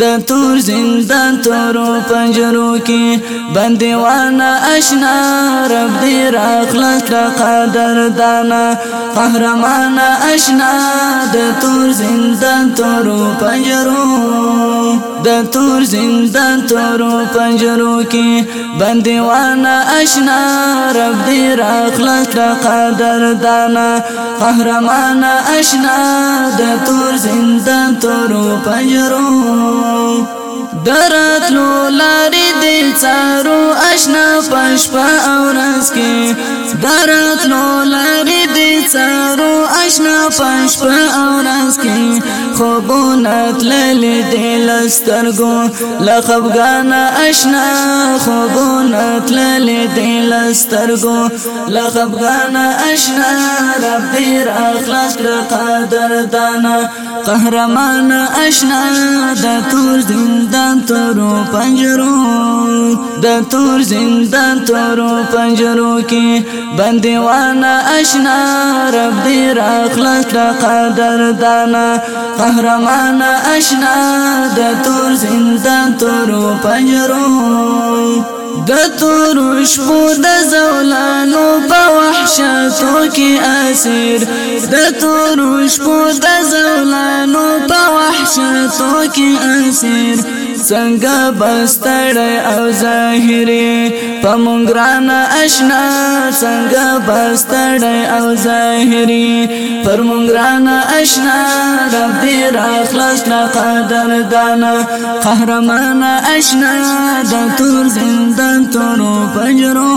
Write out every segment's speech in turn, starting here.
د تور زندان تورو پنجرو کې بندیوانه آشنا رب دې راخلاص را قدر دانا قهرمانه آشنا د تور زندان تورو پنجرو د تور زندان تورو پنجرو کې بندیوانه آشنا رب دې راخلاص را قدر دانا قهرمانه آشنا د تور زندان تورو پنجرو Oh. درتلو لارې د څارو آشنا پښپا او راز کې درتلو لارې د څارو آشنا پښپا او راز کې خوبونه تللې د لسترګو لخفغان آشنا خوبونه تللې د لسترګو لخفغان آشنا رب دې اخلاص قدر دانا قهرمان آشنا د تور زندان تورو پنجرو د تور زندان تورو پنجرو کې بندیوانه آشنا رب دې راخلاص لا قدر دانا قهرمان آشنا د تور زندان تورو پنجرو د تور شپو د زولانو په شتو کې اسیر د توروش په د زولانو په وحشتو کې اسیر څنګه بستړ او ظاهري په مونګران آشنا څنګه بستړ او ظاهري پر مونګران آشنا رب دې راخلاص لا قدر دانا قهرمان آشنا د تور زندان تورو پنجرو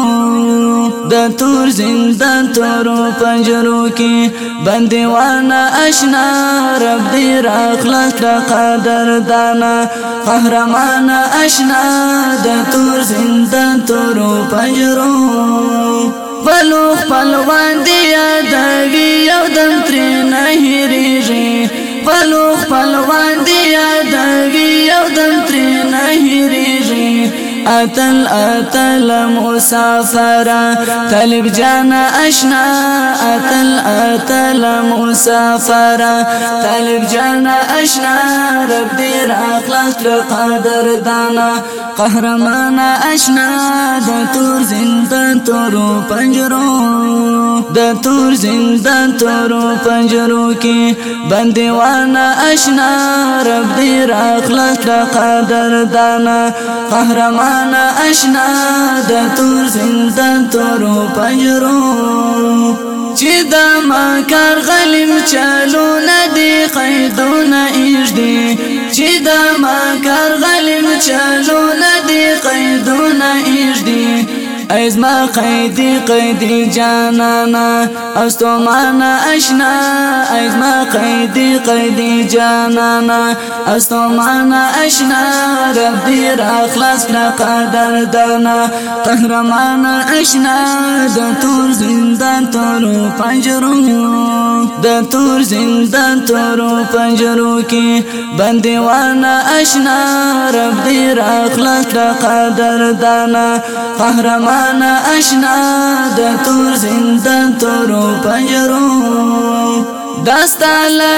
د تور زندان د تورو پنجرو کې بندیوانه آشنا رب دې راخلاص د قدر دانا قهرمان آشنا د تور زندان تورو پنجرو بلو پهلوان دی یادوي یو دم تر نه هېریږي بلو پهلوان اتل اتل مسافر طالب جان اشنا اتل اتل مسافر طالب جان اشنا رب دې راخلاص تر قدر دانا قهرمان اشنا د تور زندان تورو پنجرو د تور زندان تورو پنجرو کې بندیوان اشنا رب دې راخلاص تر قدر دانا قهرمان نا اشنا د تور زندان تورو پنجرو چې د ما کار غلیم چالو ندی قیدو نه اجدي چې د ما کار غلیم چالو ندی قیدو نه اجدي ایز ما قیدی قیدی جانانا اوستو مانا اشنا ایز ما قیدی قیدی جانانا اوستو مانا اشنا رب دیر اخلاص کلا قدر دانا قهرمان اشنا د تور زندان تورو پنجرو د تور زندان تورو پنجرو کې بندیوانه اشنا رب دیر اخلاص کلا قدر دانا قهرمان نا آشنا د تور زندان تورو پنجرو داستا له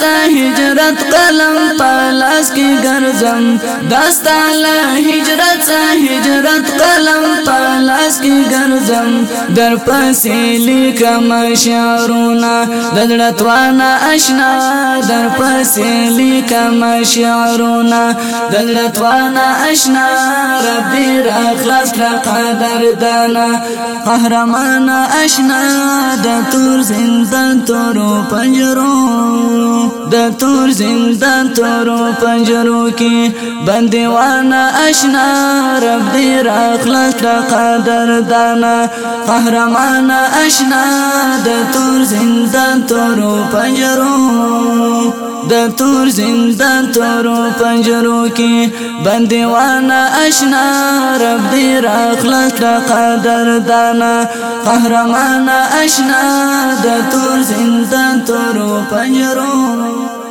څه هجرت قلم پلاس کې ګرځم داستا له هجرت څه هجرت قلم پلاس کې ګرځم در پسې لیکم شعرونه دړت وانا آشنا در پسې لیکم شعرونه دړت وانا آشنا ربي را خلاص را قدر دانا قهرمان آشنا د تور زندان تورو پنجرو د تور زندان تورو پنجرو کې بندیوانه آشنا رب دې راخلاص را قدر دانا قهرمان آشنا د تور زندان تورو پنجرو د تور زندان تورو پنجرو کې بندیوانه آشنا رب دې راخلاص را قدر دانا قهرمان آشنا د تور زندان تورو پنجرو 呀。